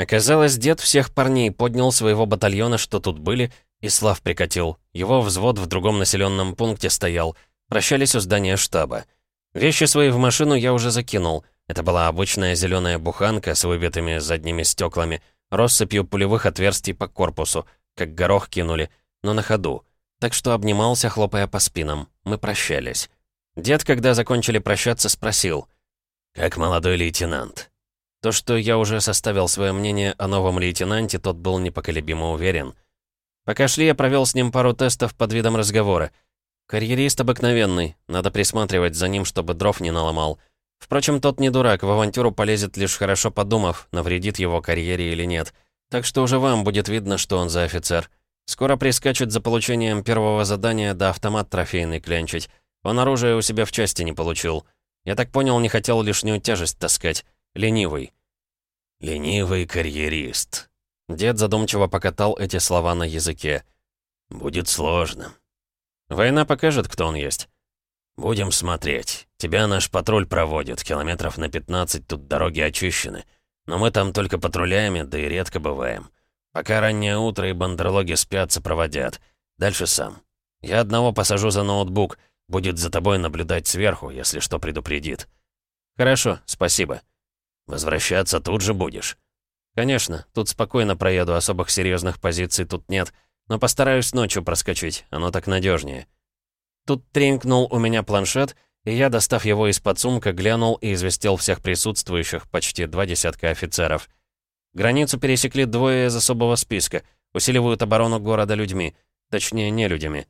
Оказалось, дед всех парней поднял своего батальона, что тут были, и Слав прикатил. Его взвод в другом населенном пункте стоял. Прощались у здания штаба. Вещи свои в машину я уже закинул. Это была обычная зеленая буханка с выбитыми задними стеклами, россыпью пулевых отверстий по корпусу, как горох кинули, но на ходу. Так что обнимался, хлопая по спинам. Мы прощались. Дед, когда закончили прощаться, спросил. «Как молодой лейтенант?» То, что я уже составил свое мнение о новом лейтенанте, тот был непоколебимо уверен. Пока шли, я провел с ним пару тестов под видом разговора. Карьерист обыкновенный, надо присматривать за ним, чтобы дров не наломал. Впрочем, тот не дурак, в авантюру полезет лишь хорошо подумав, навредит его карьере или нет. Так что уже вам будет видно, что он за офицер. Скоро прискачет за получением первого задания да автомат трофейный клянчить. Он оружие у себя в части не получил. Я так понял, не хотел лишнюю тяжесть таскать. Ленивый. «Ленивый карьерист». Дед задумчиво покатал эти слова на языке. «Будет сложно». «Война покажет, кто он есть». «Будем смотреть. Тебя наш патруль проводит. Километров на 15 тут дороги очищены. Но мы там только патрулями, да и редко бываем. Пока раннее утро и бандерлоги спят, сопроводят. Дальше сам. Я одного посажу за ноутбук. Будет за тобой наблюдать сверху, если что предупредит». «Хорошо, спасибо». «Возвращаться тут же будешь?» «Конечно, тут спокойно проеду, особых серьезных позиций тут нет. Но постараюсь ночью проскочить, оно так надежнее. Тут тренькнул у меня планшет, и я, достав его из-под сумка, глянул и известил всех присутствующих, почти два десятка офицеров. Границу пересекли двое из особого списка, усиливают оборону города людьми, точнее, не людьми.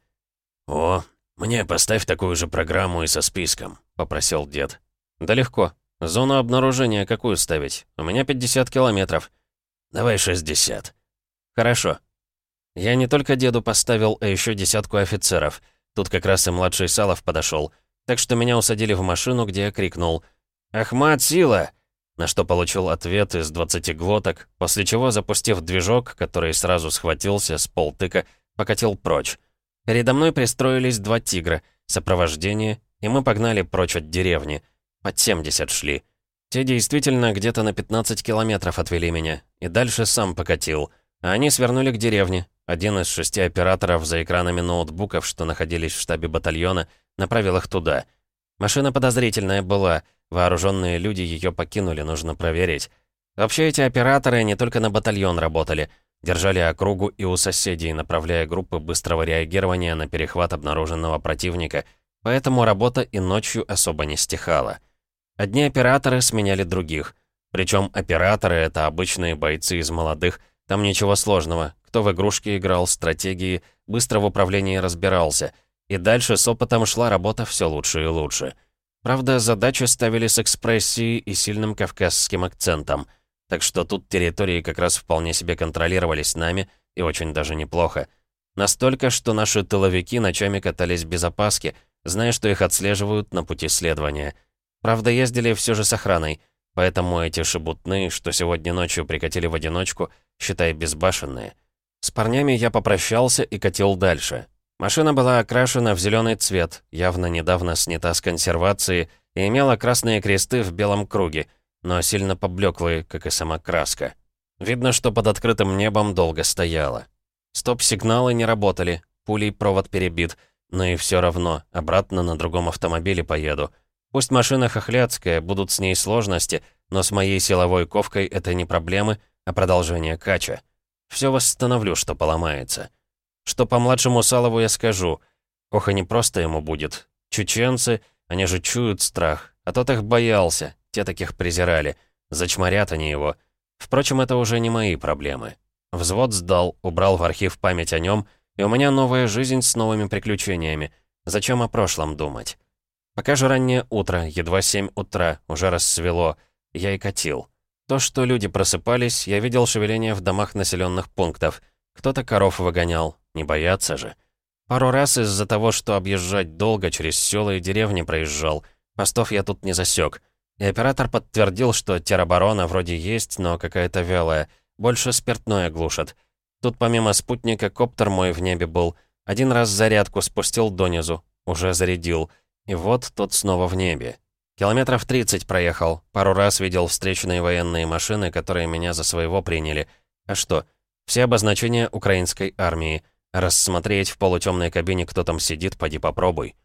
«О, мне поставь такую же программу и со списком», — попросил дед. «Да легко. Зону обнаружения какую ставить? У меня 50 километров». «Давай 60». «Хорошо». Я не только деду поставил, а еще десятку офицеров — Тут как раз и младший Салов подошел. Так что меня усадили в машину, где я крикнул «Ахмат, сила!» На что получил ответ из 20 глоток, после чего, запустив движок, который сразу схватился с полтыка, покатил прочь. Передо мной пристроились два «Тигра», сопровождение, и мы погнали прочь от деревни. Под 70 шли. Те действительно где-то на 15 километров отвели меня, и дальше сам покатил. А они свернули к деревне, один из шести операторов за экранами ноутбуков, что находились в штабе батальона, направил их туда. Машина подозрительная была, вооруженные люди ее покинули, нужно проверить. Вообще эти операторы не только на батальон работали, держали округу и у соседей, направляя группы быстрого реагирования на перехват обнаруженного противника, поэтому работа и ночью особо не стихала. Одни операторы сменяли других. Причем операторы — это обычные бойцы из молодых, там ничего сложного, кто в игрушки играл, стратегии, быстро в управлении разбирался. И дальше с опытом шла работа все лучше и лучше. Правда, задачи ставили с экспрессией и сильным кавказским акцентом. Так что тут территории как раз вполне себе контролировались нами, и очень даже неплохо. Настолько, что наши тыловики ночами катались без опаски, зная, что их отслеживают на пути следования. Правда, ездили все же с охраной, поэтому эти шебутные, что сегодня ночью прикатили в одиночку, считай безбашенные. С парнями я попрощался и катил дальше. Машина была окрашена в зеленый цвет, явно недавно снята с консервации и имела красные кресты в белом круге, но сильно поблеклые, как и сама краска. Видно, что под открытым небом долго стояла. Стоп-сигналы не работали, пулей провод перебит, но и все равно, обратно на другом автомобиле поеду. Пусть машина хохлядская, будут с ней сложности, но с моей силовой ковкой это не проблемы, а продолжение кача. Все восстановлю, что поломается. Что по младшему Салову я скажу. Ох, и не просто ему будет. Чеченцы, они же чуют страх. А тот их боялся, те таких презирали. Зачморят они его. Впрочем, это уже не мои проблемы. Взвод сдал, убрал в архив память о нем, и у меня новая жизнь с новыми приключениями. Зачем о прошлом думать? Пока же раннее утро, едва 7 утра, уже рассвело. Я и катил. То, что люди просыпались, я видел шевеление в домах населенных пунктов. Кто-то коров выгонял, не боятся же. Пару раз из-за того, что объезжать долго через села и деревни проезжал. Постов я тут не засек. И оператор подтвердил, что тероборона вроде есть, но какая-то вялая. Больше спиртное глушат. Тут помимо спутника коптер мой в небе был. Один раз зарядку спустил донизу. Уже зарядил. И вот тот снова в небе. Километров 30 проехал, пару раз видел встречные военные машины, которые меня за своего приняли. А что? Все обозначения украинской армии. Рассмотреть в полутемной кабине, кто там сидит, поди попробуй.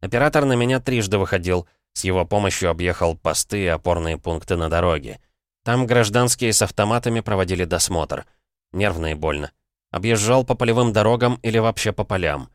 Оператор на меня трижды выходил, с его помощью объехал посты и опорные пункты на дороге. Там гражданские с автоматами проводили досмотр. Нервно и больно. Объезжал по полевым дорогам или вообще по полям.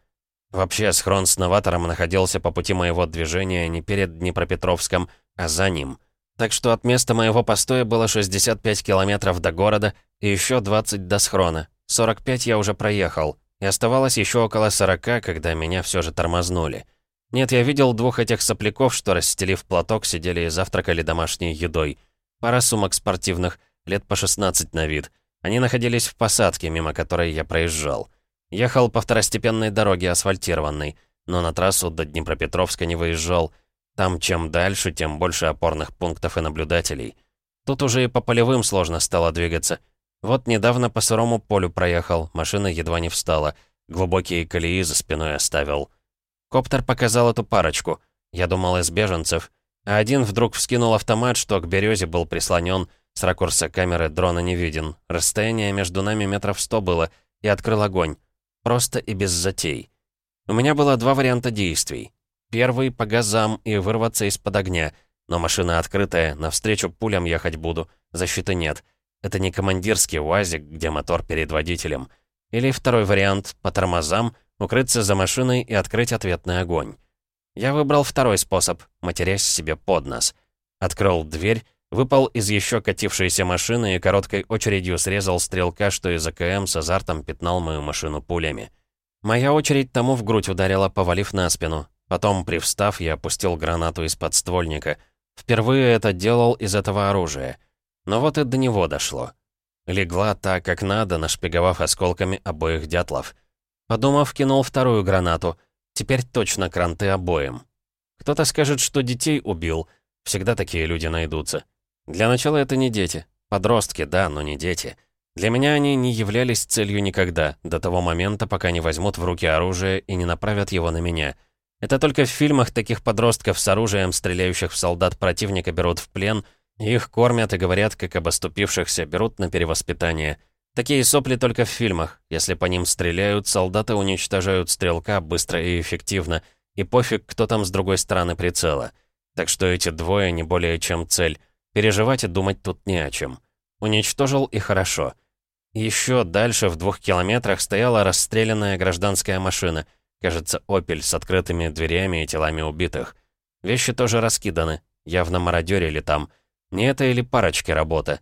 Вообще, схрон с новатором находился по пути моего движения не перед Днепропетровском, а за ним. Так что от места моего постоя было 65 километров до города и еще 20 до схрона. 45 я уже проехал, и оставалось еще около 40, когда меня все же тормознули. Нет, я видел двух этих сопляков, что, расстелив платок, сидели и завтракали домашней едой. Пара сумок спортивных, лет по 16 на вид. Они находились в посадке, мимо которой я проезжал. Ехал по второстепенной дороге асфальтированной, но на трассу до Днепропетровска не выезжал. Там чем дальше, тем больше опорных пунктов и наблюдателей. Тут уже и по полевым сложно стало двигаться. Вот недавно по сырому полю проехал, машина едва не встала. Глубокие колеи за спиной оставил. Коптер показал эту парочку. Я думал из беженцев. А один вдруг вскинул автомат, что к березе был прислонен. С ракурса камеры дрона не виден. Расстояние между нами метров сто было. И открыл огонь. Просто и без затей. У меня было два варианта действий. Первый — по газам и вырваться из-под огня. Но машина открытая, навстречу пулям ехать буду. Защиты нет. Это не командирский УАЗик, где мотор перед водителем. Или второй вариант — по тормозам, укрыться за машиной и открыть ответный огонь. Я выбрал второй способ, матерясь себе под нос. Открыл дверь, выпал из еще катившейся машины и короткой очередью срезал стрелка, что из АКМ с азартом пятнал мою машину пулями. Моя очередь тому в грудь ударила, повалив на спину. Потом, привстав, я опустил гранату из подствольника. Впервые это делал из этого оружия. Но вот и до него дошло. Легла так, как надо, нашпиговав осколками обоих дятлов. Подумав, кинул вторую гранату. Теперь точно кранты обоим. Кто-то скажет, что детей убил. Всегда такие люди найдутся. Для начала это не дети. Подростки, да, но не дети. Для меня они не являлись целью никогда, до того момента, пока не возьмут в руки оружие и не направят его на меня. Это только в фильмах таких подростков с оружием, стреляющих в солдат противника, берут в плен, их кормят и говорят, как об оступившихся, берут на перевоспитание. Такие сопли только в фильмах. Если по ним стреляют, солдаты уничтожают стрелка быстро и эффективно, и пофиг, кто там с другой стороны прицела. Так что эти двое не более чем цель — Переживать и думать тут не о чем. Уничтожил и хорошо. Еще дальше, в двух километрах, стояла расстрелянная гражданская машина. Кажется, «Опель» с открытыми дверями и телами убитых. Вещи тоже раскиданы. Явно мародерили там. Не это или парочки работа.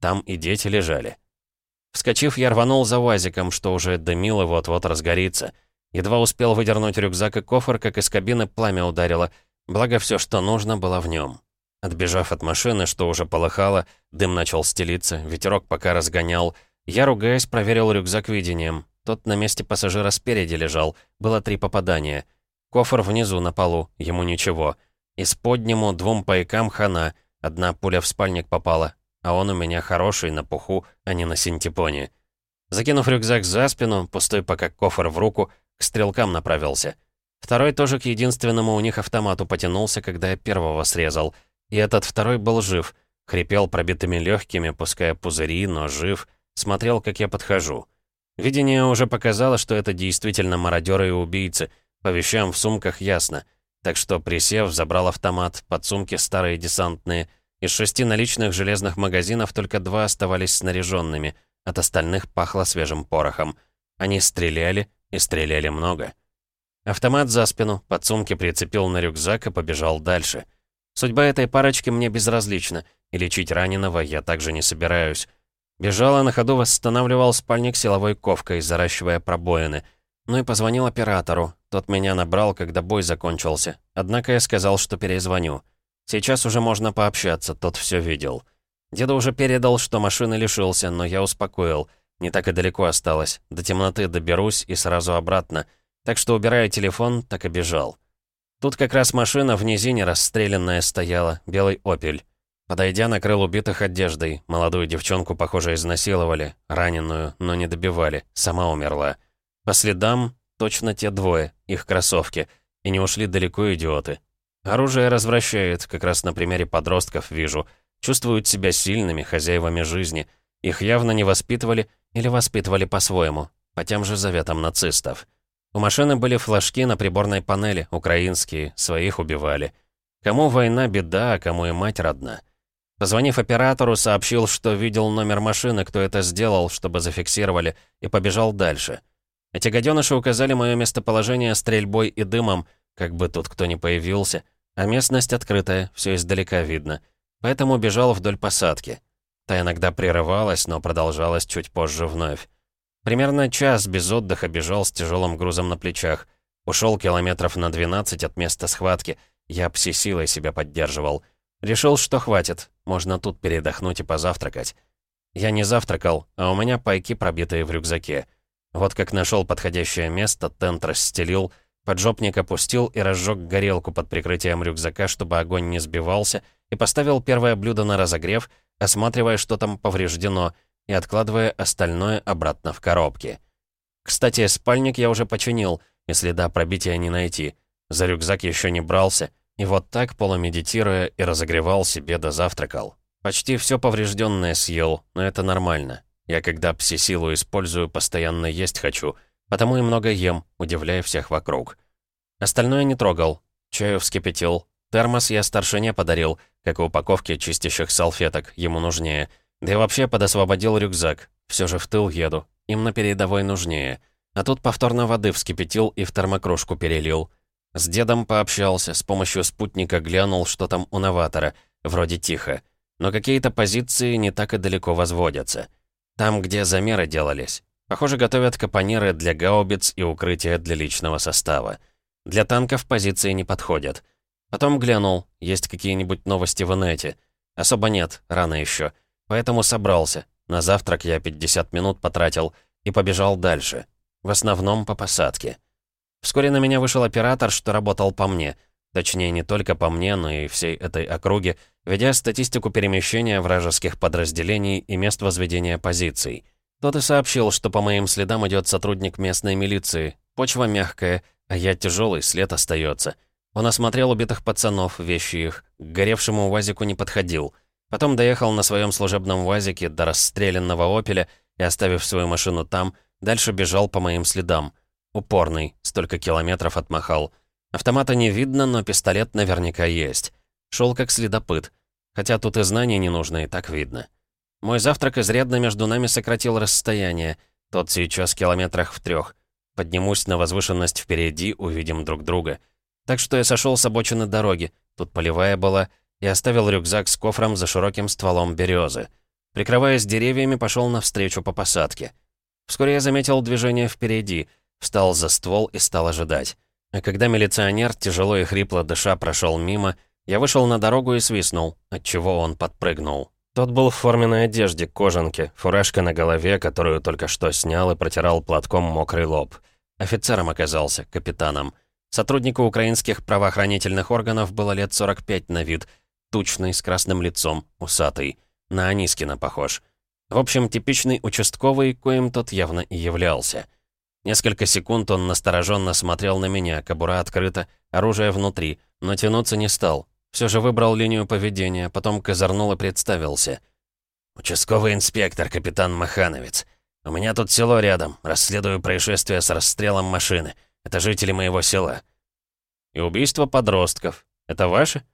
Там и дети лежали. Вскочив, я рванул за УАЗиком, что уже дымил и вот-вот разгорится. Едва успел выдернуть рюкзак и кофр, как из кабины пламя ударило. Благо, все, что нужно, было в нем. Отбежав от машины, что уже полыхало, дым начал стелиться, ветерок пока разгонял. Я, ругаясь, проверил рюкзак видением. Тот на месте пассажира спереди лежал. Было три попадания. Кофр внизу, на полу. Ему ничего. Из поднему двум пайкам хана. Одна пуля в спальник попала. А он у меня хороший, на пуху, а не на синтепоне. Закинув рюкзак за спину, пустой пока кофр в руку, к стрелкам направился. Второй тоже к единственному у них автомату потянулся, когда я первого срезал — и этот второй был жив. Хрипел пробитыми легкими, пуская пузыри, но жив. Смотрел, как я подхожу. Видение уже показало, что это действительно мародеры и убийцы. По вещам в сумках ясно. Так что, присев, забрал автомат, подсумки старые десантные. Из шести наличных железных магазинов только два оставались снаряженными. От остальных пахло свежим порохом. Они стреляли, и стреляли много. Автомат за спину, подсумки прицепил на рюкзак и побежал дальше. Судьба этой парочки мне безразлична, и лечить раненого я также не собираюсь. Бежал, а на ходу восстанавливал спальник силовой ковкой, заращивая пробоины. Ну и позвонил оператору. Тот меня набрал, когда бой закончился. Однако я сказал, что перезвоню. Сейчас уже можно пообщаться, тот все видел. Деда уже передал, что машины лишился, но я успокоил. Не так и далеко осталось. До темноты доберусь и сразу обратно. Так что, убирая телефон, так и бежал. Тут как раз машина в низине расстрелянная стояла, белый «Опель». Подойдя, накрыл убитых одеждой. Молодую девчонку, похоже, изнасиловали. Раненую, но не добивали. Сама умерла. По следам точно те двое, их кроссовки. И не ушли далеко идиоты. Оружие развращает, как раз на примере подростков вижу. Чувствуют себя сильными, хозяевами жизни. Их явно не воспитывали или воспитывали по-своему, по тем же заветам нацистов. У машины были флажки на приборной панели, украинские, своих убивали. Кому война беда, а кому и мать родна. Позвонив оператору, сообщил, что видел номер машины, кто это сделал, чтобы зафиксировали, и побежал дальше. Эти гаденыши указали мое местоположение стрельбой и дымом, как бы тут кто ни появился, а местность открытая, все издалека видно. Поэтому бежал вдоль посадки. Та иногда прерывалась, но продолжалась чуть позже вновь. Примерно час без отдыха бежал с тяжелым грузом на плечах. Ушел километров на 12 от места схватки. Я пси силой себя поддерживал. Решил, что хватит. Можно тут передохнуть и позавтракать. Я не завтракал, а у меня пайки, пробитые в рюкзаке. Вот как нашел подходящее место, тент расстелил, поджопник опустил и разжег горелку под прикрытием рюкзака, чтобы огонь не сбивался, и поставил первое блюдо на разогрев, осматривая, что там повреждено, и откладывая остальное обратно в коробки. Кстати, спальник я уже починил, и следа пробития не найти. За рюкзак еще не брался, и вот так, полумедитируя, и разогревал себе до завтракал. Почти все поврежденное съел, но это нормально. Я когда пси-силу использую, постоянно есть хочу, потому и много ем, удивляя всех вокруг. Остальное не трогал. Чаю вскипятил. Термос я старшине подарил, как и упаковки чистящих салфеток, ему нужнее — да и вообще подосвободил рюкзак. Все же в тыл еду. Им на передовой нужнее. А тут повторно воды вскипятил и в термокружку перелил. С дедом пообщался, с помощью спутника глянул, что там у новатора. Вроде тихо. Но какие-то позиции не так и далеко возводятся. Там, где замеры делались. Похоже, готовят капониры для гаубиц и укрытия для личного состава. Для танков позиции не подходят. Потом глянул, есть какие-нибудь новости в инете. Особо нет, рано еще. Поэтому собрался. На завтрак я 50 минут потратил и побежал дальше. В основном по посадке. Вскоре на меня вышел оператор, что работал по мне. Точнее, не только по мне, но и всей этой округе, ведя статистику перемещения вражеских подразделений и мест возведения позиций. Тот и сообщил, что по моим следам идет сотрудник местной милиции. Почва мягкая, а я тяжелый, след остается. Он осмотрел убитых пацанов, вещи их. К горевшему УАЗику не подходил. Потом доехал на своем служебном УАЗике до расстрелянного «Опеля» и, оставив свою машину там, дальше бежал по моим следам. Упорный, столько километров отмахал. Автомата не видно, но пистолет наверняка есть. Шел как следопыт. Хотя тут и знаний не нужно, и так видно. Мой завтрак изрядно между нами сократил расстояние. Тот сейчас километрах в трех. Поднимусь на возвышенность впереди, увидим друг друга. Так что я сошел с обочины дороги. Тут полевая была — и оставил рюкзак с кофром за широким стволом березы. Прикрываясь деревьями, пошел навстречу по посадке. Вскоре я заметил движение впереди, встал за ствол и стал ожидать. А когда милиционер, тяжело и хрипло дыша, прошел мимо, я вышел на дорогу и свистнул, отчего он подпрыгнул. Тот был в форменной одежде, кожанке, фуражка на голове, которую только что снял и протирал платком мокрый лоб. Офицером оказался, капитаном. Сотруднику украинских правоохранительных органов было лет 45 на вид — тучный, с красным лицом, усатый. На Анискина похож. В общем, типичный участковый, коим тот явно и являлся. Несколько секунд он настороженно смотрел на меня, кобура открыта, оружие внутри, но тянуться не стал. Все же выбрал линию поведения, потом козырнул и представился. «Участковый инспектор, капитан Махановец. У меня тут село рядом, расследую происшествие с расстрелом машины. Это жители моего села». «И убийство подростков. Это ваше?»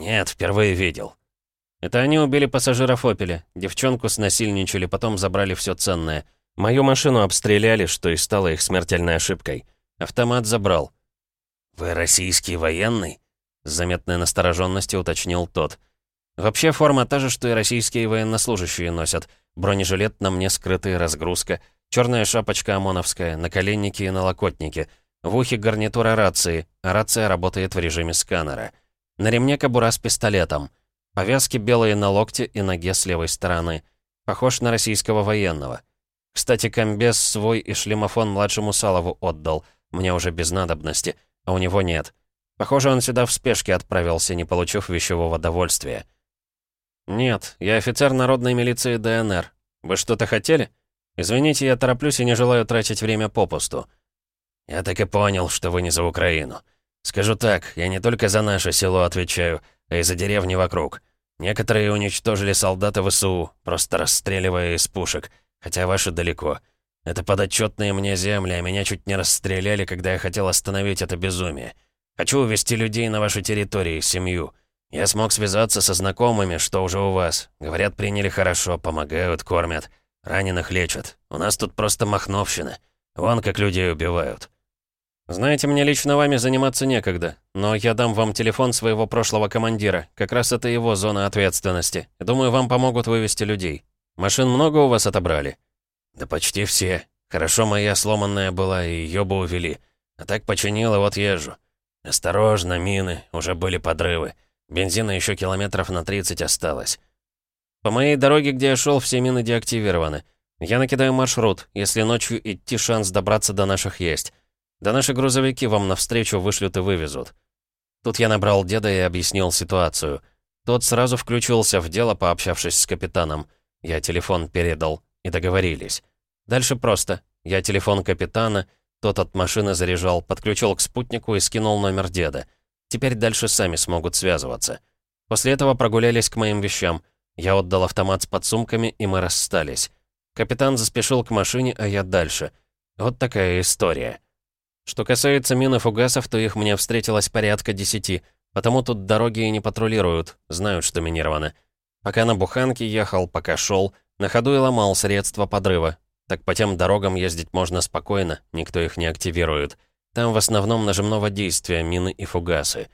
«Нет, впервые видел». «Это они убили пассажиров «Опеля». Девчонку снасильничали, потом забрали все ценное. Мою машину обстреляли, что и стало их смертельной ошибкой. Автомат забрал». «Вы российский военный?» С заметной настороженностью уточнил тот. «Вообще форма та же, что и российские военнослужащие носят. Бронежилет на мне скрытый, разгрузка. Черная шапочка ОМОНовская, наколенники и налокотники. В ухе гарнитура рации, а рация работает в режиме сканера. На ремне кобура с пистолетом. Повязки белые на локте и ноге с левой стороны. Похож на российского военного. Кстати, комбез свой и шлемофон младшему Салову отдал. Мне уже без надобности, а у него нет. Похоже, он сюда в спешке отправился, не получив вещевого довольствия. «Нет, я офицер народной милиции ДНР. Вы что-то хотели? Извините, я тороплюсь и не желаю тратить время попусту». «Я так и понял, что вы не за Украину. Скажу так, я не только за наше село отвечаю, а и за деревни вокруг. Некоторые уничтожили солдаты ВСУ, просто расстреливая из пушек, хотя ваши далеко. Это подотчетные мне земли, а меня чуть не расстреляли, когда я хотел остановить это безумие. Хочу увести людей на ваши территории, семью. Я смог связаться со знакомыми, что уже у вас. Говорят, приняли хорошо, помогают, кормят. Раненых лечат. У нас тут просто махновщина. Вон как людей убивают. Знаете, мне лично вами заниматься некогда, но я дам вам телефон своего прошлого командира. Как раз это его зона ответственности. Думаю, вам помогут вывести людей. Машин много у вас отобрали? Да почти все. Хорошо моя сломанная была, и ее бы увели. А так починила, вот езжу. Осторожно, мины, уже были подрывы. Бензина еще километров на 30 осталось. По моей дороге, где я шел, все мины деактивированы. Я накидаю маршрут. Если ночью идти, шанс добраться до наших есть. Да наши грузовики вам навстречу вышлют и вывезут». Тут я набрал деда и объяснил ситуацию. Тот сразу включился в дело, пообщавшись с капитаном. Я телефон передал, и договорились. Дальше просто. Я телефон капитана, тот от машины заряжал, подключил к спутнику и скинул номер деда. Теперь дальше сами смогут связываться. После этого прогулялись к моим вещам. Я отдал автомат с подсумками, и мы расстались. Капитан заспешил к машине, а я дальше. Вот такая история. Что касается мин и фугасов, то их мне встретилось порядка десяти, потому тут дороги и не патрулируют, знают, что минированы. Пока на буханке ехал, пока шел, на ходу и ломал средства подрыва. Так по тем дорогам ездить можно спокойно, никто их не активирует. Там в основном нажимного действия мины и фугасы.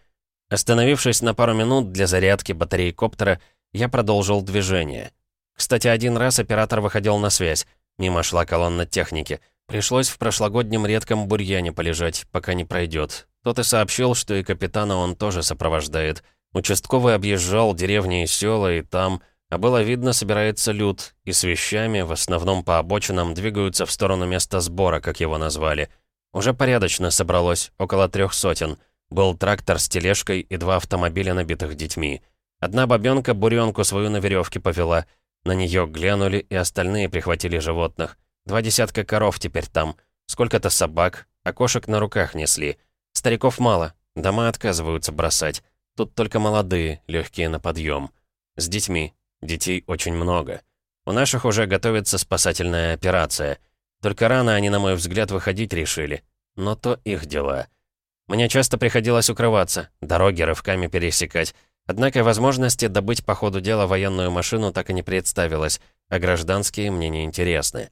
Остановившись на пару минут для зарядки батареи коптера, я продолжил движение. Кстати, один раз оператор выходил на связь. Мимо шла колонна техники — Пришлось в прошлогоднем редком бурьяне полежать, пока не пройдет. Тот и сообщил, что и капитана он тоже сопровождает. Участковый объезжал деревни и села, и там, а было видно, собирается люд, и с вещами, в основном по обочинам, двигаются в сторону места сбора, как его назвали. Уже порядочно собралось, около трех сотен. Был трактор с тележкой и два автомобиля, набитых детьми. Одна бабёнка буренку свою на веревке повела. На нее глянули, и остальные прихватили животных. Два десятка коров теперь там, сколько-то собак, а кошек на руках несли. Стариков мало, дома отказываются бросать. Тут только молодые, легкие на подъем. С детьми. Детей очень много. У наших уже готовится спасательная операция. Только рано они, на мой взгляд, выходить решили. Но то их дела. Мне часто приходилось укрываться, дороги рывками пересекать. Однако возможности добыть по ходу дела военную машину так и не представилось, а гражданские мне не интересны.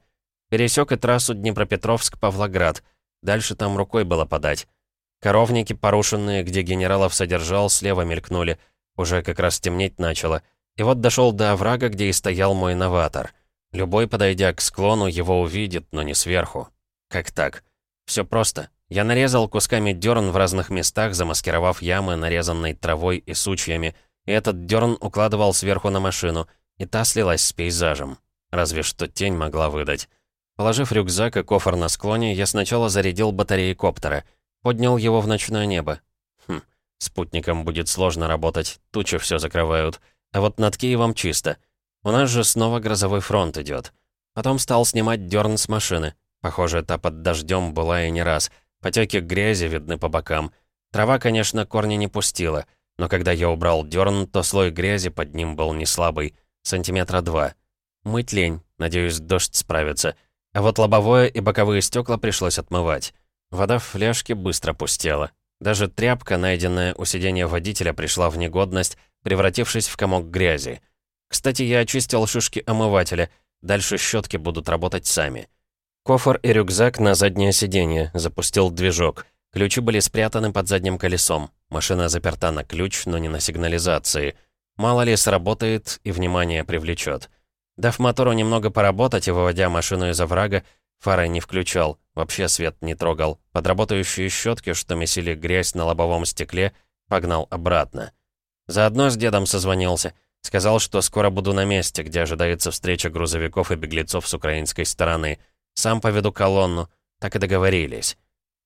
Пересек и трассу Днепропетровск-Павлоград. Дальше там рукой было подать. Коровники, порушенные, где генералов содержал, слева мелькнули. Уже как раз темнеть начало. И вот дошел до оврага, где и стоял мой новатор. Любой, подойдя к склону, его увидит, но не сверху. Как так? Все просто. Я нарезал кусками дерн в разных местах, замаскировав ямы, нарезанной травой и сучьями, и этот дерн укладывал сверху на машину, и та слилась с пейзажем. Разве что тень могла выдать. Положив рюкзак и кофр на склоне, я сначала зарядил батареи коптера. Поднял его в ночное небо. Хм, спутником будет сложно работать, тучи все закрывают. А вот над Киевом чисто. У нас же снова грозовой фронт идет. Потом стал снимать дерн с машины. Похоже, та под дождем была и не раз. Потеки грязи видны по бокам. Трава, конечно, корни не пустила. Но когда я убрал дерн, то слой грязи под ним был не слабый. Сантиметра два. Мыть лень. Надеюсь, дождь справится. А вот лобовое и боковые стекла пришлось отмывать. Вода в фляжке быстро пустела. Даже тряпка, найденная у сидения водителя, пришла в негодность, превратившись в комок грязи. Кстати, я очистил шишки омывателя, дальше щетки будут работать сами. Кофр и рюкзак на заднее сиденье, запустил движок. Ключи были спрятаны под задним колесом. Машина заперта на ключ, но не на сигнализации. Мало ли сработает и внимание привлечет. Дав мотору немного поработать и выводя машину из оврага, фары не включал, вообще свет не трогал. Под работающие щетки, что месили грязь на лобовом стекле, погнал обратно. Заодно с дедом созвонился. Сказал, что скоро буду на месте, где ожидается встреча грузовиков и беглецов с украинской стороны. Сам поведу колонну. Так и договорились.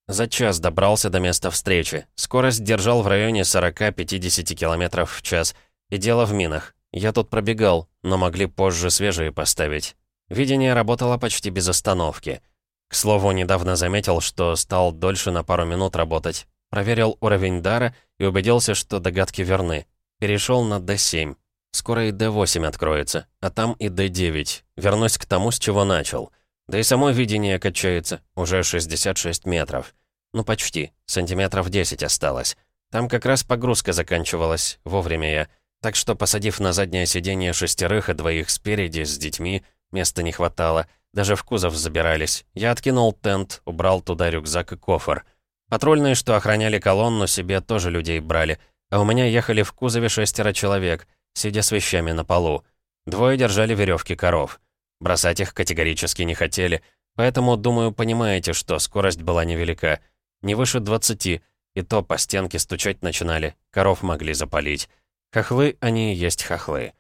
За час добрался до места встречи. Скорость держал в районе 40-50 км в час. И дело в минах. Я тут пробегал, но могли позже свежие поставить. Видение работало почти без остановки. К слову, недавно заметил, что стал дольше на пару минут работать. проверил уровень дара и убедился, что догадки верны. Перешел на D7. Скоро и D8 откроется, а там и D9. Вернусь к тому, с чего начал. Да и само видение качается, уже 66 метров. Ну почти, сантиметров 10 осталось. Там как раз погрузка заканчивалась, вовремя я. Так что, посадив на заднее сиденье шестерых и двоих спереди с детьми, места не хватало, даже в кузов забирались. Я откинул тент, убрал туда рюкзак и кофр. Патрульные, что охраняли колонну, себе тоже людей брали, а у меня ехали в кузове шестеро человек, сидя с вещами на полу. Двое держали веревки коров. Бросать их категорически не хотели, поэтому, думаю, понимаете, что скорость была невелика. Не выше 20, и то по стенке стучать начинали, коров могли запалить. Хохлы, они и есть хохлы.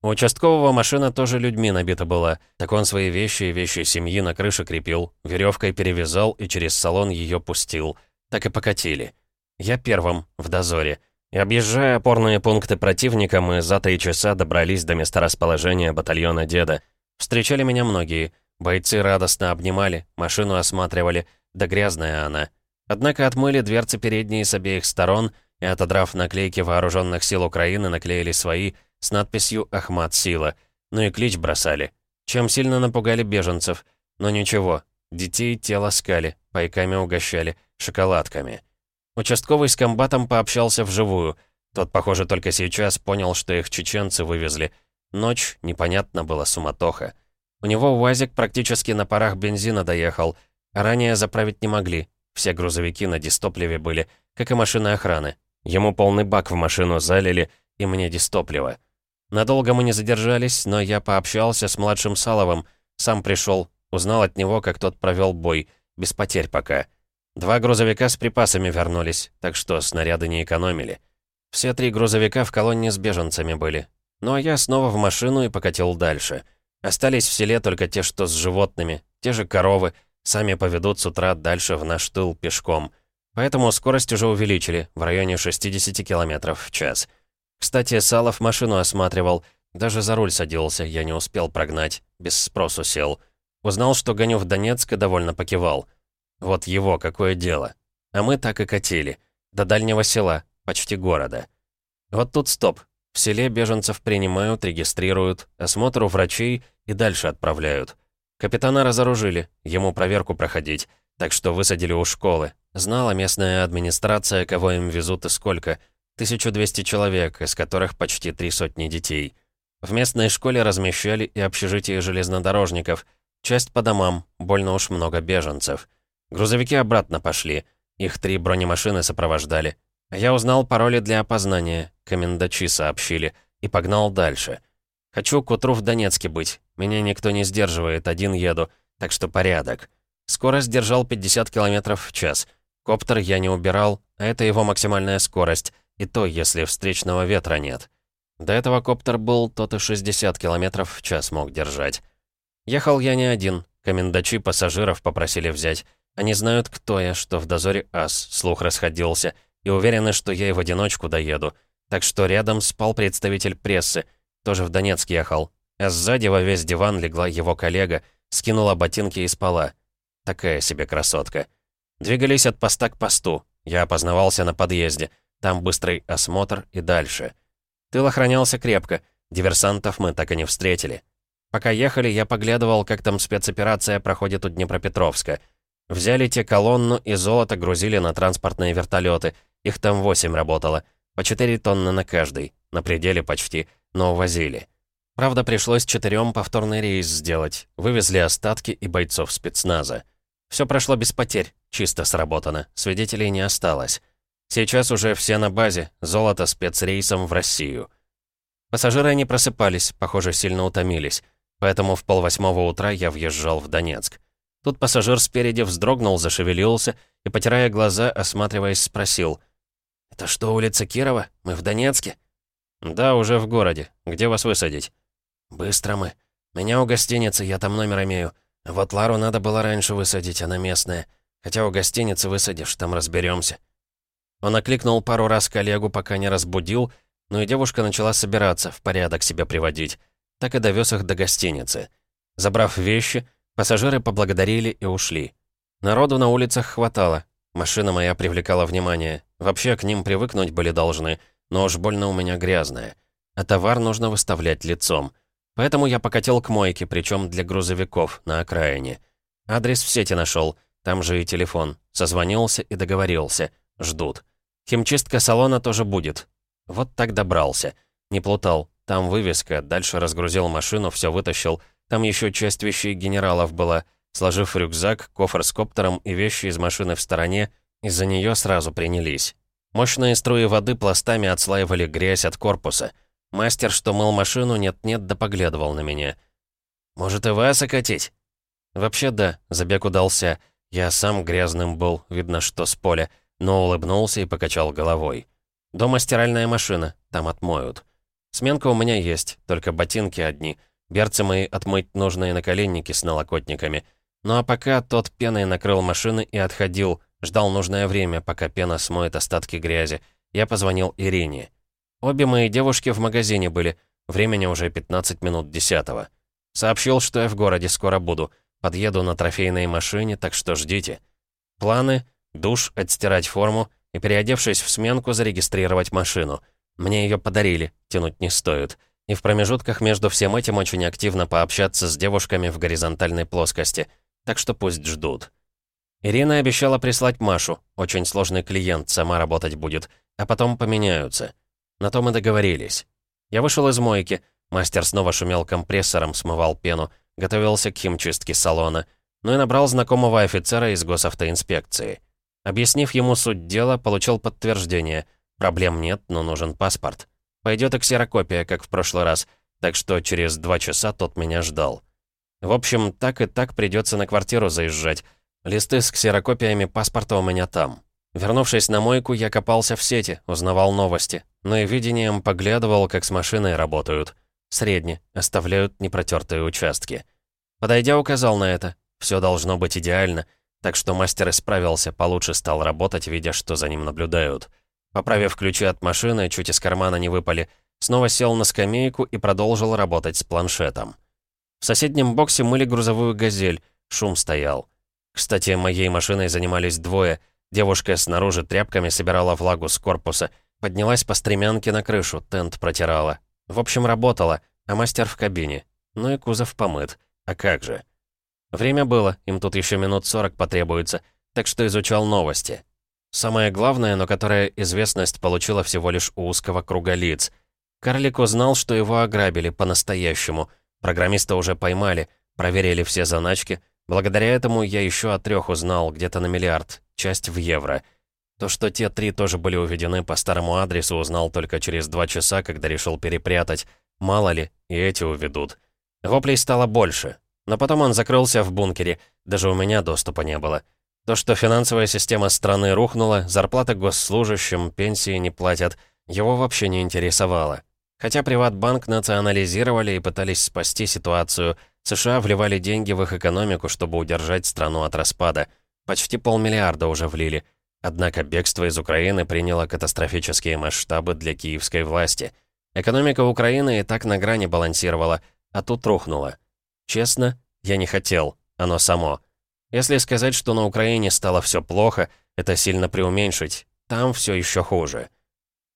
У участкового машина тоже людьми набита была, так он свои вещи и вещи семьи на крыше крепил, веревкой перевязал и через салон ее пустил. Так и покатили. Я первым, в дозоре. И объезжая опорные пункты противника, мы за три часа добрались до месторасположения батальона деда. Встречали меня многие. Бойцы радостно обнимали, машину осматривали, да грязная она. Однако отмыли дверцы передние с обеих сторон и, отодрав наклейки вооруженных сил Украины, наклеили свои с надписью «Ахмат Сила». Ну и клич бросали. Чем сильно напугали беженцев. Но ничего, детей те ласкали, пайками угощали, шоколадками. Участковый с комбатом пообщался вживую. Тот, похоже, только сейчас понял, что их чеченцы вывезли. Ночь, непонятно было, суматоха. У него УАЗик практически на парах бензина доехал, а ранее заправить не могли. Все грузовики на дистопливе были, как и машины охраны. Ему полный бак в машину залили, и мне дистопливо. Надолго мы не задержались, но я пообщался с младшим Саловым, сам пришел, узнал от него, как тот провел бой, без потерь пока. Два грузовика с припасами вернулись, так что снаряды не экономили. Все три грузовика в колонне с беженцами были. Ну а я снова в машину и покатил дальше. Остались в селе только те, что с животными, те же коровы, сами поведут с утра дальше в наш тыл пешком. Поэтому скорость уже увеличили, в районе 60 км в час. Кстати, Салов машину осматривал, даже за руль садился, я не успел прогнать, без спросу сел. Узнал, что гоню в Донецк и довольно покивал. Вот его какое дело. А мы так и катили. До дальнего села, почти города. Вот тут стоп. В селе беженцев принимают, регистрируют, осмотр у врачей и дальше отправляют. Капитана разоружили, ему проверку проходить, так что высадили у школы. Знала местная администрация, кого им везут и сколько. 1200 человек, из которых почти три сотни детей. В местной школе размещали и общежитие железнодорожников. Часть по домам, больно уж много беженцев. Грузовики обратно пошли. Их три бронемашины сопровождали. Я узнал пароли для опознания, комендачи сообщили, и погнал дальше. Хочу к утру в Донецке быть. Меня никто не сдерживает, один еду, так что порядок. Скорость держал 50 км в час. Коптер я не убирал, а это его максимальная скорость, и то, если встречного ветра нет. До этого коптер был, тот и 60 км в час мог держать. Ехал я не один, комендачи пассажиров попросили взять. Они знают, кто я, что в дозоре ас, слух расходился — и уверены, что я и в одиночку доеду. Так что рядом спал представитель прессы, тоже в Донецк ехал. А сзади во весь диван легла его коллега, скинула ботинки и спала. Такая себе красотка. Двигались от поста к посту. Я опознавался на подъезде. Там быстрый осмотр и дальше. Тыл охранялся крепко. Диверсантов мы так и не встретили. Пока ехали, я поглядывал, как там спецоперация проходит у Днепропетровска. Взяли те колонну и золото грузили на транспортные вертолеты — их там восемь работало. По четыре тонны на каждый. На пределе почти. Но увозили. Правда, пришлось четырем повторный рейс сделать. Вывезли остатки и бойцов спецназа. Все прошло без потерь. Чисто сработано. Свидетелей не осталось. Сейчас уже все на базе. Золото спецрейсом в Россию. Пассажиры не просыпались, похоже, сильно утомились. Поэтому в полвосьмого утра я въезжал в Донецк. Тут пассажир спереди вздрогнул, зашевелился и, потирая глаза, осматриваясь, спросил. «Это что, улица Кирова? Мы в Донецке?» «Да, уже в городе. Где вас высадить?» «Быстро мы. Меня у гостиницы, я там номер имею. Вот Лару надо было раньше высадить, она местная. Хотя у гостиницы высадишь, там разберемся. Он окликнул пару раз коллегу, пока не разбудил, но и девушка начала собираться, в порядок себя приводить. Так и довез их до гостиницы. Забрав вещи, пассажиры поблагодарили и ушли. Народу на улицах хватало. Машина моя привлекала внимание. Вообще, к ним привыкнуть были должны, но уж больно у меня грязная. А товар нужно выставлять лицом. Поэтому я покатил к мойке, причем для грузовиков, на окраине. Адрес в сети нашел, там же и телефон. Созвонился и договорился. Ждут. Химчистка салона тоже будет. Вот так добрался. Не плутал. Там вывеска, дальше разгрузил машину, все вытащил. Там еще часть вещей генералов была. Сложив рюкзак, кофр с коптером и вещи из машины в стороне, из-за нее сразу принялись. Мощные струи воды пластами отслаивали грязь от корпуса. Мастер, что мыл машину, нет-нет, да поглядывал на меня. «Может, и вас окатить?» «Вообще да», — забег удался. Я сам грязным был, видно, что с поля, но улыбнулся и покачал головой. «Дома стиральная машина, там отмоют. Сменка у меня есть, только ботинки одни. Берцы мои отмыть нужные наколенники с налокотниками. Ну а пока тот пеной накрыл машины и отходил, ждал нужное время, пока пена смоет остатки грязи. Я позвонил Ирине. Обе мои девушки в магазине были, времени уже 15 минут десятого. Сообщил, что я в городе скоро буду. Подъеду на трофейной машине, так что ждите. Планы — душ, отстирать форму и, переодевшись в сменку, зарегистрировать машину. Мне ее подарили, тянуть не стоит. И в промежутках между всем этим очень активно пообщаться с девушками в горизонтальной плоскости. Так что пусть ждут. Ирина обещала прислать Машу. Очень сложный клиент, сама работать будет. А потом поменяются. На том и договорились. Я вышел из мойки. Мастер снова шумел компрессором, смывал пену, готовился к химчистке салона. Ну и набрал знакомого офицера из госавтоинспекции. Объяснив ему суть дела, получил подтверждение. Проблем нет, но нужен паспорт. Пойдет и ксерокопия, как в прошлый раз, так что через два часа тот меня ждал. В общем, так и так придется на квартиру заезжать. Листы с ксерокопиями паспорта у меня там. Вернувшись на мойку, я копался в сети, узнавал новости, но и видением поглядывал, как с машиной работают. Средне, оставляют непротертые участки. Подойдя, указал на это. Все должно быть идеально, так что мастер исправился, получше стал работать, видя, что за ним наблюдают. Поправив ключи от машины, чуть из кармана не выпали, снова сел на скамейку и продолжил работать с планшетом. В соседнем боксе мыли грузовую «Газель», шум стоял. Кстати, моей машиной занимались двое — Девушка снаружи тряпками собирала влагу с корпуса, поднялась по стремянке на крышу, тент протирала. В общем, работала, а мастер в кабине. Ну и кузов помыт. А как же? Время было, им тут еще минут сорок потребуется, так что изучал новости. Самое главное, но которое известность получила всего лишь у узкого круга лиц. Карлик узнал, что его ограбили по-настоящему. Программиста уже поймали, проверили все заначки. Благодаря этому я еще о трех узнал, где-то на миллиард часть в евро. То, что те три тоже были уведены по старому адресу, узнал только через два часа, когда решил перепрятать. Мало ли, и эти уведут. Воплей стало больше. Но потом он закрылся в бункере, даже у меня доступа не было. То, что финансовая система страны рухнула, зарплаты госслужащим, пенсии не платят, его вообще не интересовало. Хотя Приватбанк национализировали и пытались спасти ситуацию, США вливали деньги в их экономику, чтобы удержать страну от распада. Почти полмиллиарда уже влили. Однако бегство из Украины приняло катастрофические масштабы для киевской власти. Экономика Украины и так на грани балансировала, а тут рухнула. Честно, я не хотел, оно само. Если сказать, что на Украине стало все плохо, это сильно преуменьшить. Там все еще хуже.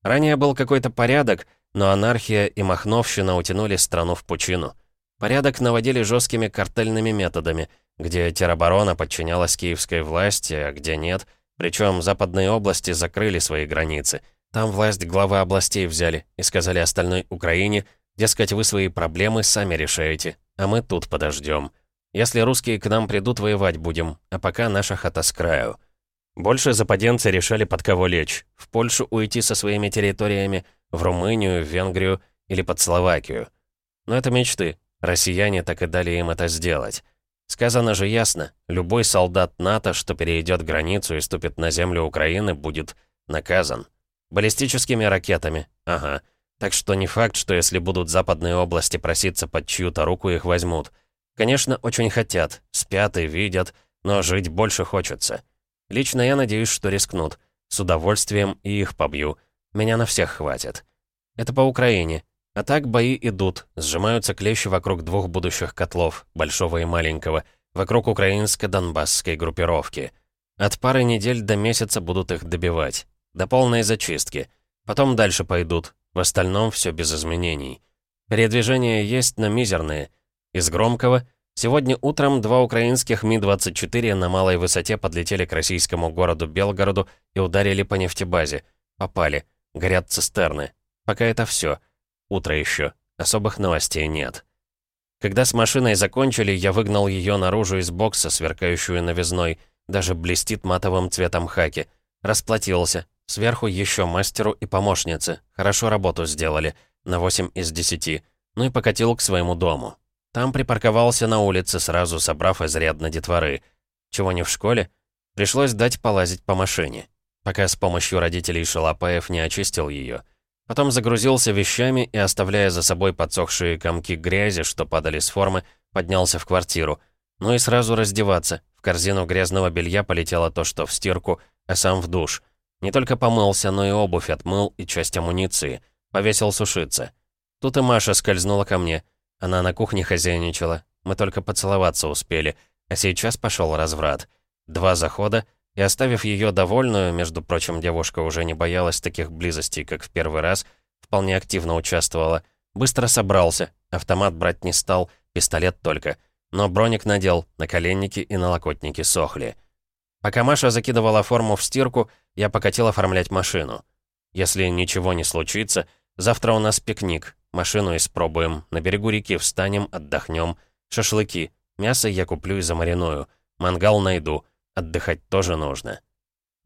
Ранее был какой-то порядок, но анархия и махновщина утянули страну в пучину. Порядок наводили жесткими картельными методами – где тероборона подчинялась киевской власти, а где нет. Причем западные области закрыли свои границы. Там власть главы областей взяли и сказали остальной Украине, дескать, вы свои проблемы сами решаете, а мы тут подождем. Если русские к нам придут, воевать будем, а пока наша хата с краю. Больше западенцы решали под кого лечь. В Польшу уйти со своими территориями, в Румынию, в Венгрию или под Словакию. Но это мечты. Россияне так и дали им это сделать. Сказано же ясно, любой солдат НАТО, что перейдет границу и ступит на землю Украины, будет наказан. Баллистическими ракетами, ага. Так что не факт, что если будут западные области проситься под чью-то руку, их возьмут. Конечно, очень хотят, спят и видят, но жить больше хочется. Лично я надеюсь, что рискнут. С удовольствием и их побью. Меня на всех хватит. Это по Украине. А так бои идут, сжимаются клещи вокруг двух будущих котлов, большого и маленького, вокруг украинско-донбасской группировки. От пары недель до месяца будут их добивать. До полной зачистки. Потом дальше пойдут. В остальном все без изменений. Передвижения есть, но мизерные. Из громкого Сегодня утром два украинских Ми-24 на малой высоте подлетели к российскому городу Белгороду и ударили по нефтебазе. Попали. Горят цистерны. Пока это все. Утро еще. Особых новостей нет. Когда с машиной закончили, я выгнал ее наружу из бокса, сверкающую новизной. Даже блестит матовым цветом хаки. Расплатился. Сверху еще мастеру и помощнице. Хорошо работу сделали. На 8 из 10. Ну и покатил к своему дому. Там припарковался на улице, сразу собрав изрядно детворы. Чего не в школе? Пришлось дать полазить по машине. Пока с помощью родителей Шалопаев не очистил ее. Потом загрузился вещами и, оставляя за собой подсохшие комки грязи, что падали с формы, поднялся в квартиру. Ну и сразу раздеваться. В корзину грязного белья полетело то, что в стирку, а сам в душ. Не только помылся, но и обувь отмыл и часть амуниции. Повесил сушиться. Тут и Маша скользнула ко мне. Она на кухне хозяйничала. Мы только поцеловаться успели. А сейчас пошел разврат. Два захода, и оставив ее довольную, между прочим, девушка уже не боялась таких близостей, как в первый раз, вполне активно участвовала. Быстро собрался, автомат брать не стал, пистолет только. Но броник надел, наколенники и налокотники сохли. Пока Маша закидывала форму в стирку, я покатил оформлять машину. Если ничего не случится, завтра у нас пикник, Машину испробуем, на берегу реки встанем, отдохнем. Шашлыки. Мясо я куплю и замариную. Мангал найду. Отдыхать тоже нужно.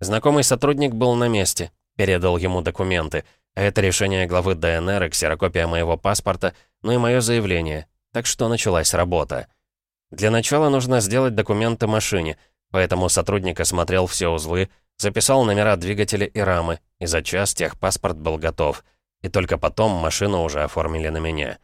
Знакомый сотрудник был на месте. Передал ему документы. Это решение главы ДНР ксерокопия моего паспорта, ну и мое заявление. Так что началась работа. Для начала нужно сделать документы машине, поэтому сотрудник осмотрел все узлы, записал номера двигателя и рамы, и за час техпаспорт был готов — и только потом машину уже оформили на меня.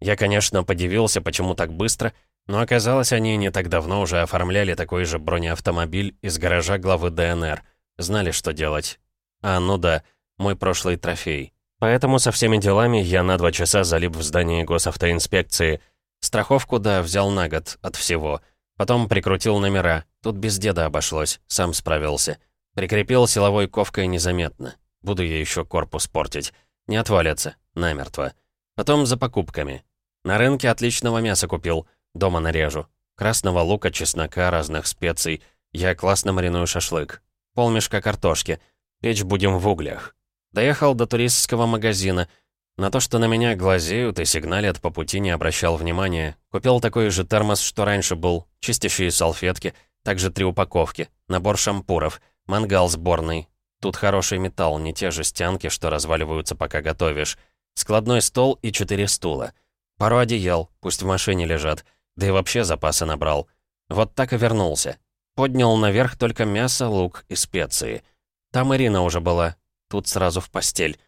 Я, конечно, подивился, почему так быстро, но оказалось, они не так давно уже оформляли такой же бронеавтомобиль из гаража главы ДНР. Знали, что делать. А, ну да, мой прошлый трофей. Поэтому со всеми делами я на два часа залип в здании госавтоинспекции. Страховку, да, взял на год, от всего. Потом прикрутил номера. Тут без деда обошлось, сам справился. Прикрепил силовой ковкой незаметно. Буду я еще корпус портить. Не отвалятся. Намертво. Потом за покупками. На рынке отличного мяса купил. Дома нарежу. Красного лука, чеснока, разных специй. Я классно мариную шашлык. Полмешка картошки. Печь будем в углях. Доехал до туристского магазина. На то, что на меня глазеют и сигналят по пути, не обращал внимания. Купил такой же термос, что раньше был. Чистящие салфетки. Также три упаковки. Набор шампуров. Мангал сборный. Тут хороший металл, не те жестянки, что разваливаются, пока готовишь. Складной стол и четыре стула. Пару одеял, пусть в машине лежат. Да и вообще запасы набрал. Вот так и вернулся. Поднял наверх только мясо, лук и специи. Там Ирина уже была. Тут сразу в постель.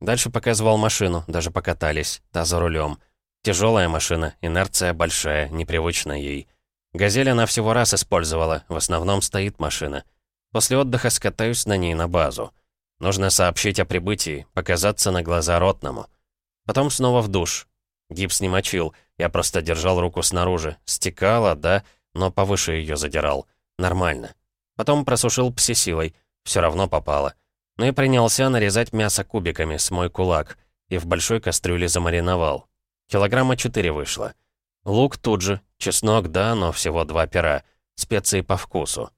Дальше показывал машину, даже покатались. Та за рулем. Тяжелая машина, инерция большая, непривычна ей. «Газель» она всего раз использовала, в основном стоит машина. После отдыха скатаюсь на ней на базу. Нужно сообщить о прибытии, показаться на глаза ротному. Потом снова в душ. Гипс не мочил, я просто держал руку снаружи. Стекала, да, но повыше ее задирал. Нормально. Потом просушил пси-силой, все равно попало. Ну и принялся нарезать мясо кубиками с мой кулак. И в большой кастрюле замариновал. Килограмма четыре вышло. Лук тут же, чеснок, да, но всего два пера. Специи по вкусу.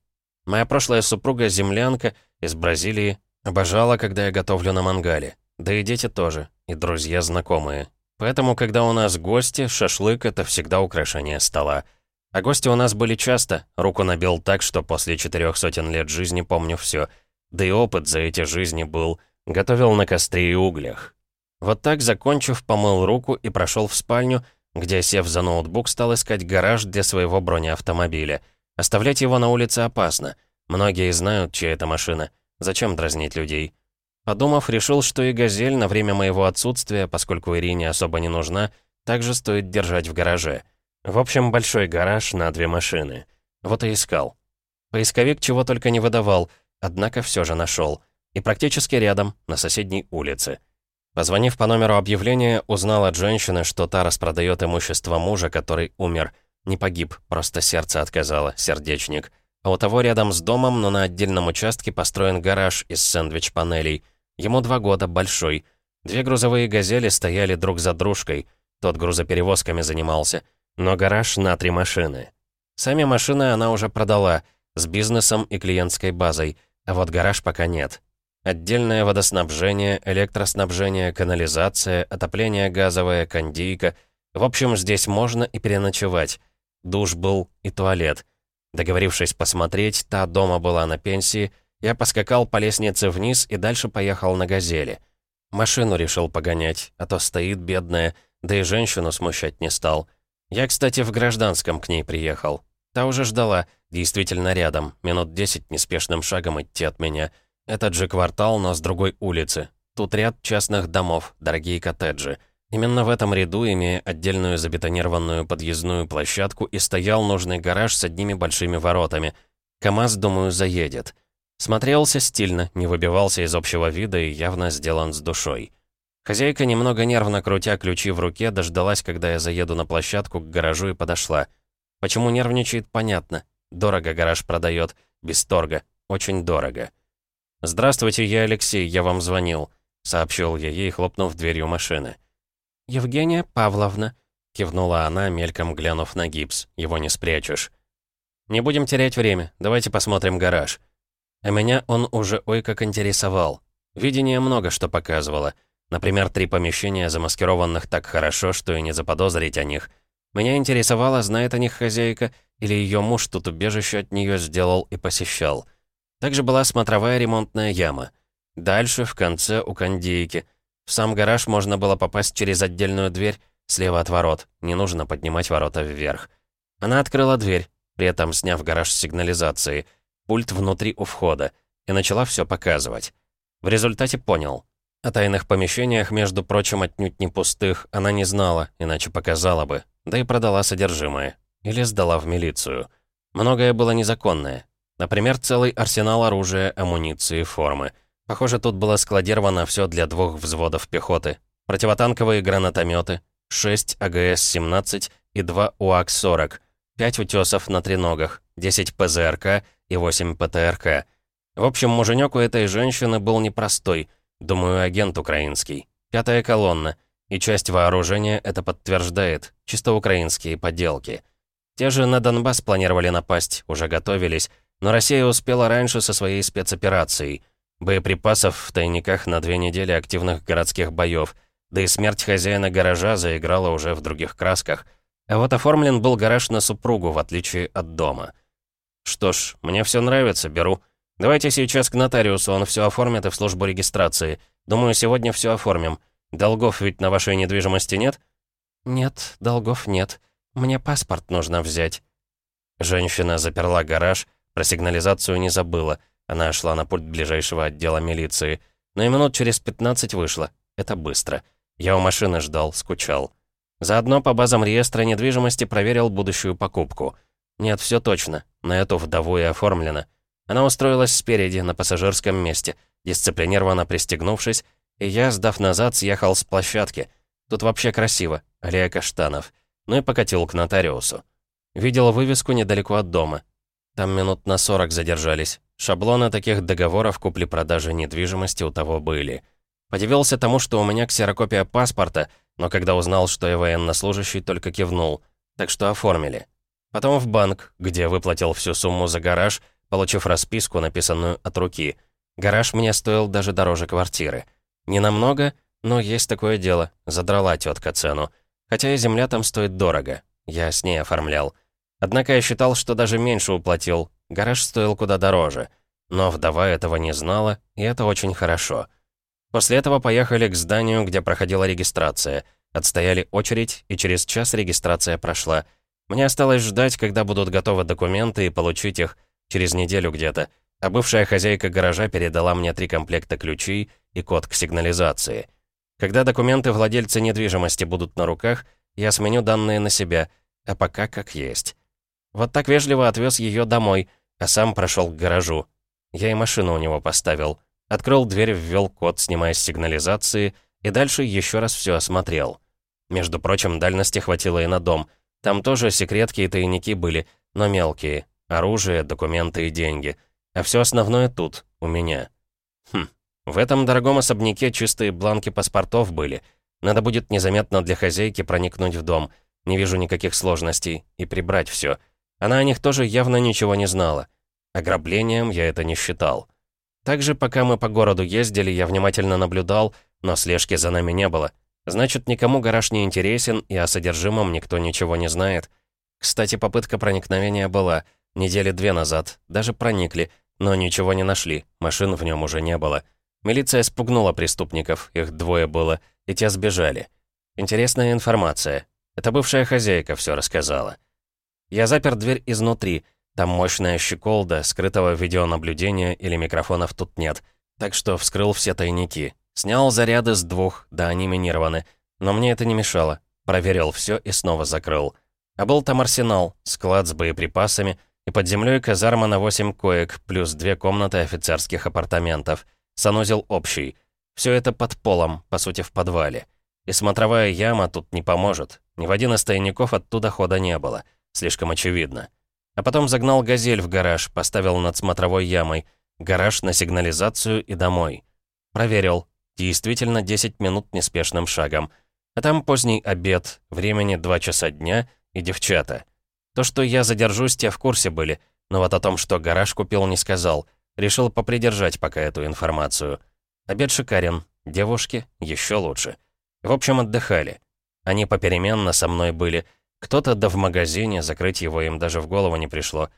Моя прошлая супруга, землянка, из Бразилии, обожала, когда я готовлю на мангале. Да и дети тоже, и друзья знакомые. Поэтому, когда у нас гости, шашлык — это всегда украшение стола. А гости у нас были часто, руку набил так, что после четырех сотен лет жизни помню все. Да и опыт за эти жизни был. Готовил на костре и углях. Вот так, закончив, помыл руку и прошел в спальню, где, сев за ноутбук, стал искать гараж для своего бронеавтомобиля — Оставлять его на улице опасно. Многие знают, чья это машина. Зачем дразнить людей? Подумав, решил, что и «Газель» на время моего отсутствия, поскольку Ирине особо не нужна, также стоит держать в гараже. В общем, большой гараж на две машины. Вот и искал. Поисковик чего только не выдавал, однако все же нашел. И практически рядом, на соседней улице. Позвонив по номеру объявления, узнал от женщины, что та распродает имущество мужа, который умер – не погиб, просто сердце отказало, сердечник. а у того рядом с домом, но на отдельном участке построен гараж из сэндвич-панелей. Ему два года, большой. Две грузовые «Газели» стояли друг за дружкой. Тот грузоперевозками занимался. Но гараж на три машины. Сами машины она уже продала, с бизнесом и клиентской базой, а вот гараж пока нет. Отдельное водоснабжение, электроснабжение, канализация, отопление газовое, кондейка. В общем, здесь можно и переночевать. Душ был и туалет. Договорившись посмотреть, та дома была на пенсии, я поскакал по лестнице вниз и дальше поехал на «Газели». Машину решил погонять, а то стоит бедная, да и женщину смущать не стал. Я, кстати, в гражданском к ней приехал. Та уже ждала, действительно рядом, минут десять неспешным шагом идти от меня — этот же квартал, но с другой улицы. Тут ряд частных домов, дорогие коттеджи. Именно в этом ряду, имея отдельную забетонированную подъездную площадку, и стоял нужный гараж с одними большими воротами. КамАЗ, думаю, заедет. Смотрелся стильно, не выбивался из общего вида и явно сделан с душой. Хозяйка, немного нервно крутя ключи в руке, дождалась, когда я заеду на площадку к гаражу и подошла. Почему нервничает, понятно. Дорого гараж продает, без торга, очень дорого. «Здравствуйте, я Алексей, я вам звонил», — сообщил я ей, хлопнув дверью машины. «Евгения Павловна», — кивнула она, мельком глянув на гипс. «Его не спрячешь». «Не будем терять время, давайте посмотрим гараж». А меня он уже ой как интересовал. Видение много что показывало. Например, три помещения, замаскированных так хорошо, что и не заподозрить о них. Меня интересовало, знает о них хозяйка, или ее муж тут убежище от нее сделал и посещал. Также была смотровая ремонтная яма. Дальше, в конце, у кондейки. В сам гараж можно было попасть через отдельную дверь, слева от ворот. Не нужно поднимать ворота вверх. Она открыла дверь, при этом сняв гараж с сигнализации, пульт внутри у входа, и начала все показывать. В результате понял. О тайных помещениях, между прочим, отнюдь не пустых, она не знала, иначе показала бы. Да и продала содержимое. Или сдала в милицию. Многое было незаконное. Например, целый арсенал оружия, амуниции, формы. Похоже, тут было складировано все для двух взводов пехоты. Противотанковые гранатометы, 6 АГС-17 и 2 УАК-40, 5 утесов на треногах, 10 ПЗРК и 8 ПТРК. В общем, муженек у этой женщины был непростой, думаю, агент украинский. Пятая колонна, и часть вооружения это подтверждает, чисто украинские поделки. Те же на Донбасс планировали напасть, уже готовились, но Россия успела раньше со своей спецоперацией. Боеприпасов в тайниках на две недели активных городских боев, да и смерть хозяина гаража заиграла уже в других красках. А вот оформлен был гараж на супругу, в отличие от дома. Что ж, мне все нравится, беру. Давайте сейчас к нотариусу, он все оформит и в службу регистрации. Думаю, сегодня все оформим. Долгов ведь на вашей недвижимости нет? Нет, долгов нет. Мне паспорт нужно взять. Женщина заперла гараж, про сигнализацию не забыла. Она шла на пульт ближайшего отдела милиции. Но и минут через 15 вышла. Это быстро. Я у машины ждал, скучал. Заодно по базам реестра недвижимости проверил будущую покупку. Нет, все точно. На эту вдову и оформлено. Она устроилась спереди, на пассажирском месте, дисциплинированно пристегнувшись, и я, сдав назад, съехал с площадки. Тут вообще красиво. Аллея каштанов. Ну и покатил к нотариусу. Видел вывеску недалеко от дома. Там минут на 40 задержались. Шаблоны таких договоров купли-продажи недвижимости у того были. Подивился тому, что у меня ксерокопия паспорта, но когда узнал, что я военнослужащий, только кивнул. Так что оформили. Потом в банк, где выплатил всю сумму за гараж, получив расписку, написанную от руки. Гараж мне стоил даже дороже квартиры. Не намного, но есть такое дело. Задрала тетка цену. Хотя и земля там стоит дорого. Я с ней оформлял. Однако я считал, что даже меньше уплатил. Гараж стоил куда дороже. Но вдова этого не знала, и это очень хорошо. После этого поехали к зданию, где проходила регистрация. Отстояли очередь, и через час регистрация прошла. Мне осталось ждать, когда будут готовы документы и получить их через неделю где-то. А бывшая хозяйка гаража передала мне три комплекта ключей и код к сигнализации. Когда документы владельца недвижимости будут на руках, я сменю данные на себя, а пока как есть. Вот так вежливо отвез ее домой, а сам прошел к гаражу. Я и машину у него поставил. Открыл дверь, ввел код, снимая с сигнализации, и дальше еще раз все осмотрел. Между прочим, дальности хватило и на дом. Там тоже секретки и тайники были, но мелкие. Оружие, документы и деньги. А все основное тут, у меня. Хм, в этом дорогом особняке чистые бланки паспортов были. Надо будет незаметно для хозяйки проникнуть в дом. Не вижу никаких сложностей. И прибрать все. Она о них тоже явно ничего не знала. Ограблением я это не считал. Также, пока мы по городу ездили, я внимательно наблюдал, но слежки за нами не было. Значит, никому гараж не интересен, и о содержимом никто ничего не знает. Кстати, попытка проникновения была. Недели две назад. Даже проникли, но ничего не нашли. Машин в нем уже не было. Милиция спугнула преступников, их двое было, и те сбежали. Интересная информация. Это бывшая хозяйка все рассказала. Я запер дверь изнутри. Там мощная щеколда, скрытого видеонаблюдения или микрофонов тут нет. Так что вскрыл все тайники. Снял заряды с двух, да они минированы. Но мне это не мешало. Проверил все и снова закрыл. А был там арсенал, склад с боеприпасами и под землей казарма на 8 коек, плюс две комнаты офицерских апартаментов. Санузел общий. Все это под полом, по сути в подвале. И смотровая яма тут не поможет. Ни в один из тайников оттуда хода не было. Слишком очевидно. А потом загнал «Газель» в гараж, поставил над смотровой ямой. Гараж на сигнализацию и домой. Проверил. Действительно 10 минут неспешным шагом. А там поздний обед, времени 2 часа дня и девчата. То, что я задержусь, те в курсе были. Но вот о том, что гараж купил, не сказал. Решил попридержать пока эту информацию. Обед шикарен. Девушки еще лучше. В общем, отдыхали. Они попеременно со мной были. Кто-то да в магазине, закрыть его им даже в голову не пришло.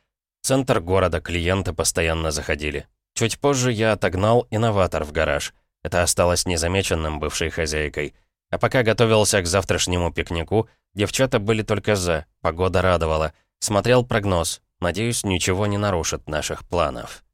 Центр города, клиенты постоянно заходили. Чуть позже я отогнал инноватор в гараж. Это осталось незамеченным бывшей хозяйкой. А пока готовился к завтрашнему пикнику, девчата были только «за», погода радовала. Смотрел прогноз. Надеюсь, ничего не нарушит наших планов.